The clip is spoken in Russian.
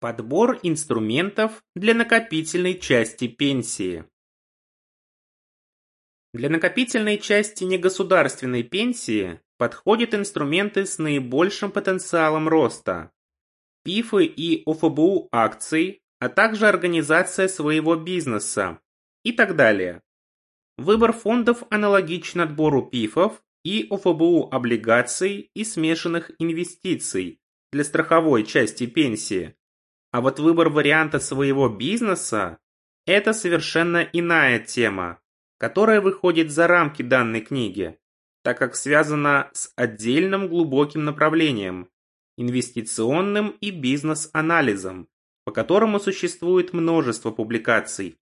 Подбор инструментов для накопительной части пенсии. Для накопительной части негосударственной пенсии подходят инструменты с наибольшим потенциалом роста. ПИФы и ОФБУ акций, а также организация своего бизнеса и так далее. Выбор фондов аналогичен отбору ПИФов и ОФБУ облигаций и смешанных инвестиций для страховой части пенсии, а вот выбор варианта своего бизнеса – это совершенно иная тема, которая выходит за рамки данной книги, так как связана с отдельным глубоким направлением – инвестиционным и бизнес-анализом, по которому существует множество публикаций,